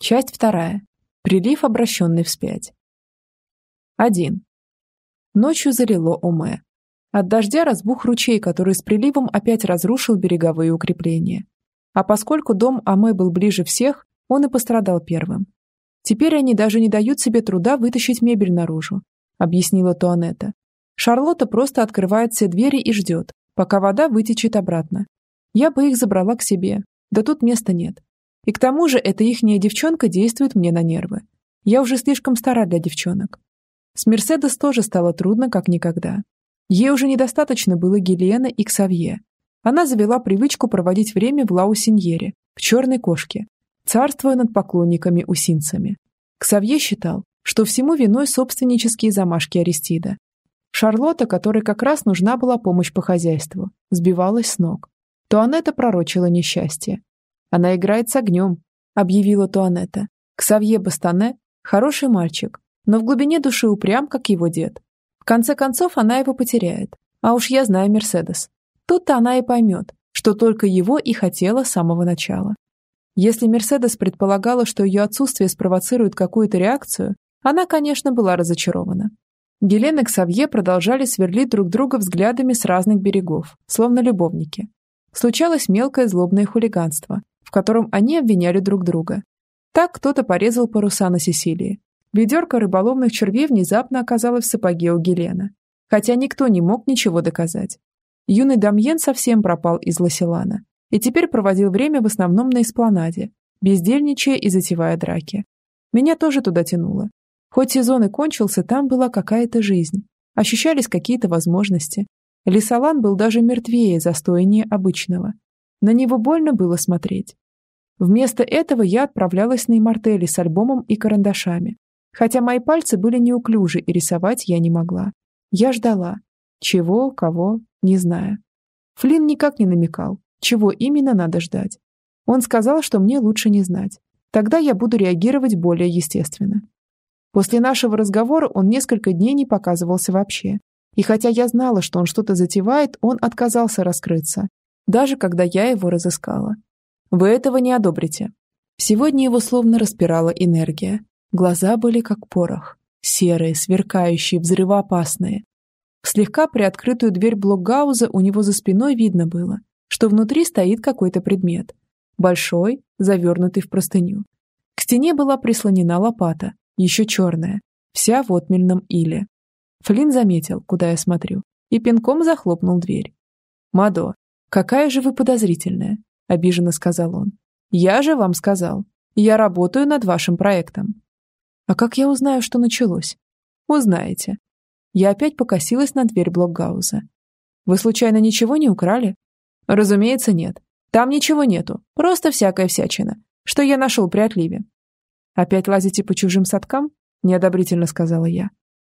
Часть вторая. Прилив, обращенный вспять. 1. Ночью залило Оме. От дождя разбух ручей, который с приливом опять разрушил береговые укрепления. А поскольку дом Аме был ближе всех, он и пострадал первым. Теперь они даже не дают себе труда вытащить мебель наружу, объяснила Туанетта. Шарлотта просто открывает все двери и ждет, пока вода вытечет обратно. Я бы их забрала к себе, да тут места нет. И к тому же эта ихняя девчонка действует мне на нервы. Я уже слишком стара для девчонок. С Мерседес тоже стало трудно, как никогда. Ей уже недостаточно было Гелена и Ксавье. Она завела привычку проводить время в Лаусиньере, в черной кошке, царствуя над поклонниками-усинцами. Ксавье считал, что всему виной собственнические замашки Аристида. Шарлотта, которой как раз нужна была помощь по хозяйству, сбивалась с ног. Туанетта пророчила несчастье. «Она играет с огнем», — объявила Туанетта. Ксавье Бастане — хороший мальчик, но в глубине души упрям, как его дед. В конце концов, она его потеряет. А уж я знаю Мерседес. Тут-то она и поймет, что только его и хотела с самого начала. Если Мерседес предполагала, что ее отсутствие спровоцирует какую-то реакцию, она, конечно, была разочарована. Гелен и Ксавье продолжали сверлить друг друга взглядами с разных берегов, словно любовники. Случалось мелкое злобное хулиганство, в котором они обвиняли друг друга. Так кто-то порезал паруса на Сесилии. Ведерко рыболовных червей внезапно оказалось в сапоге у Гелена, хотя никто не мог ничего доказать. Юный Дамьен совсем пропал из Ласелана и теперь проводил время в основном на эспланаде, бездельничая и затевая драки. Меня тоже туда тянуло. Хоть сезон и кончился, там была какая-то жизнь, ощущались какие-то возможности. Лесолан был даже мертвее, застойнее обычного. На него больно было смотреть. Вместо этого я отправлялась на имартели с альбомом и карандашами. Хотя мои пальцы были неуклюжи, и рисовать я не могла. Я ждала. Чего, кого, не знаю. Флинн никак не намекал, чего именно надо ждать. Он сказал, что мне лучше не знать. Тогда я буду реагировать более естественно. После нашего разговора он несколько дней не показывался вообще. И хотя я знала, что он что-то затевает, он отказался раскрыться, даже когда я его разыскала. Вы этого не одобрите. Сегодня его словно распирала энергия. Глаза были как порох. Серые, сверкающие, взрывоопасные. В слегка приоткрытую дверь блокгауза у него за спиной видно было, что внутри стоит какой-то предмет. Большой, завернутый в простыню. К стене была прислонена лопата, еще черная, вся в отмельном иле. Флинн заметил, куда я смотрю, и пинком захлопнул дверь. «Мадо, какая же вы подозрительная», — обиженно сказал он. «Я же вам сказал. Я работаю над вашим проектом». «А как я узнаю, что началось?» «Узнаете». Я опять покосилась на дверь блокгауза. «Вы случайно ничего не украли?» «Разумеется, нет. Там ничего нету. Просто всякая всячина, что я нашел при отливе». «Опять лазите по чужим садкам?» — неодобрительно сказала я.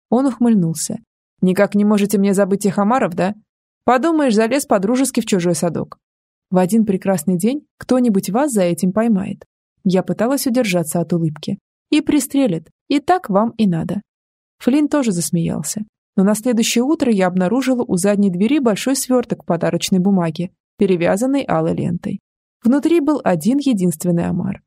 Он ухмыльнулся. «Никак не можете мне забыть тех омаров, да? Подумаешь, залез по-дружески в чужой садок. В один прекрасный день кто-нибудь вас за этим поймает. Я пыталась удержаться от улыбки. И пристрелит. И так вам и надо. Флинн тоже засмеялся. Но на следующее утро я обнаружила у задней двери большой сверток подарочной бумаги, перевязанный алой лентой. Внутри был один единственный омар.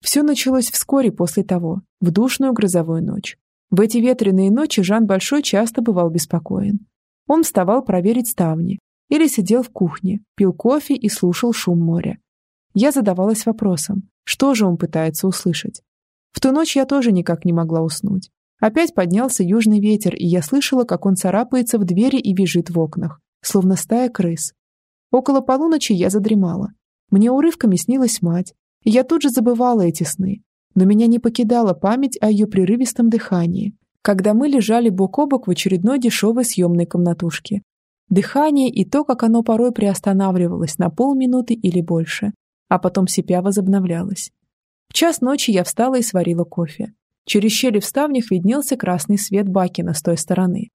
Все началось вскоре после того, в душную грозовую ночь. В эти ветреные ночи Жан Большой часто бывал беспокоен. Он вставал проверить ставни или сидел в кухне, пил кофе и слушал шум моря. Я задавалась вопросом, что же он пытается услышать. В ту ночь я тоже никак не могла уснуть. Опять поднялся южный ветер, и я слышала, как он царапается в двери и бежит в окнах, словно стая крыс. Около полуночи я задремала. Мне урывками снилась мать, и я тут же забывала эти сны, но меня не покидала память о ее прерывистом дыхании, когда мы лежали бок о бок в очередной дешевой съемной комнатушке. Дыхание и то, как оно порой приостанавливалось на полминуты или больше, а потом сипя возобновлялось. В час ночи я встала и сварила кофе. Через щели в ставнях виднелся красный свет Бакина с той стороны.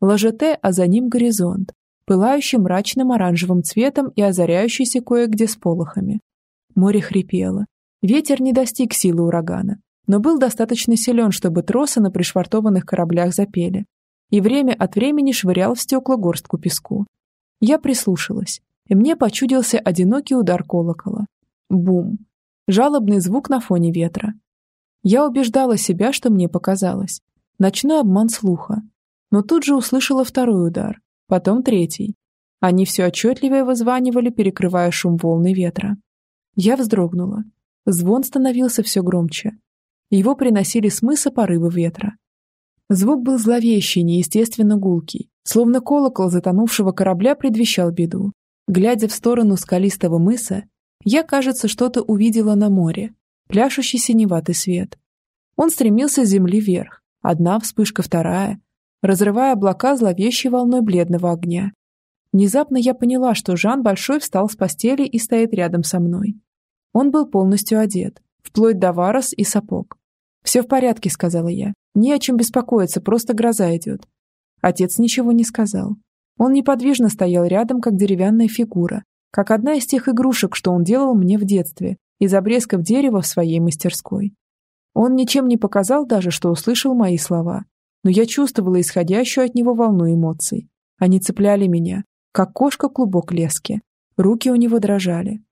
Ложете, а за ним горизонт, пылающий мрачным оранжевым цветом и озаряющийся кое-где с. Море хрипело, Ветер не достиг силы урагана, но был достаточно силен, чтобы тросы на пришвартованных кораблях запели, и время от времени швырял в стекла горстку песку. Я прислушалась, и мне почудился одинокий удар колокола. Бум! Жалобный звук на фоне ветра. Я убеждала себя, что мне показалось. Ночной обман слуха. Но тут же услышала второй удар, потом третий. Они все отчетливее вызванивали, перекрывая шум волны ветра. Я вздрогнула. Звон становился все громче. Его приносили с мыса порывы ветра. Звук был зловещий, неестественно гулкий, словно колокол затонувшего корабля предвещал беду. Глядя в сторону скалистого мыса, я, кажется, что-то увидела на море, пляшущий синеватый свет. Он стремился с земли вверх, одна вспышка, вторая, разрывая облака зловещей волной бледного огня. Внезапно я поняла, что Жан Большой встал с постели и стоит рядом со мной. Он был полностью одет, вплоть до варос и сапог. «Все в порядке», — сказала я. «Не о чем беспокоиться, просто гроза идет». Отец ничего не сказал. Он неподвижно стоял рядом, как деревянная фигура, как одна из тех игрушек, что он делал мне в детстве, из обрезков дерева в своей мастерской. Он ничем не показал даже, что услышал мои слова, но я чувствовала исходящую от него волну эмоций. Они цепляли меня, как кошка клубок лески. Руки у него дрожали.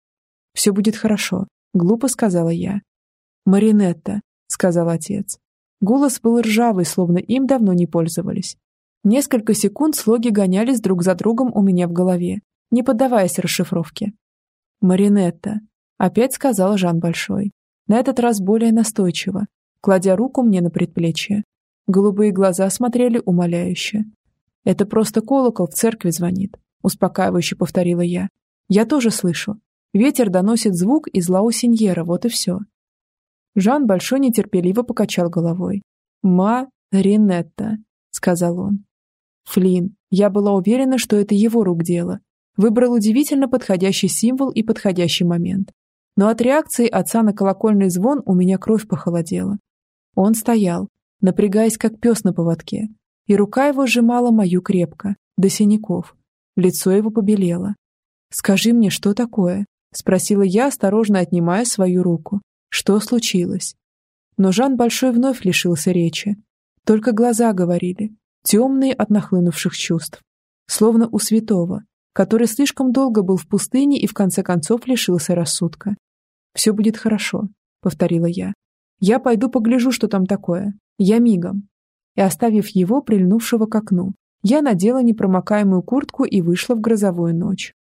«Все будет хорошо», — глупо сказала я. «Маринетта», — сказал отец. Голос был ржавый, словно им давно не пользовались. Несколько секунд слоги гонялись друг за другом у меня в голове, не поддаваясь расшифровке. «Маринетта», — опять сказал Жан Большой. На этот раз более настойчиво, кладя руку мне на предплечье. Голубые глаза смотрели умоляюще. «Это просто колокол в церкви звонит успокаивающе повторила я. Я тоже слышу. Ветер доносит звук из Лаусиньера, вот и все. Жан Большой нетерпеливо покачал головой. «Ма Ринетта», — сказал он. Флин, я была уверена, что это его рук дело. Выбрал удивительно подходящий символ и подходящий момент. Но от реакции отца на колокольный звон у меня кровь похолодела. Он стоял, напрягаясь как пес на поводке, и рука его сжимала мою крепко, до синяков. Лицо его побелело. «Скажи мне, что такое?» — спросила я, осторожно отнимая свою руку. «Что случилось?» Но Жан Большой вновь лишился речи. Только глаза говорили, темные от нахлынувших чувств. Словно у святого, который слишком долго был в пустыне и в конце концов лишился рассудка. «Все будет хорошо», — повторила я. «Я пойду погляжу, что там такое. Я мигом». И, оставив его, прильнувшего к окну, я надела непромокаемую куртку и вышла в грозовую ночь.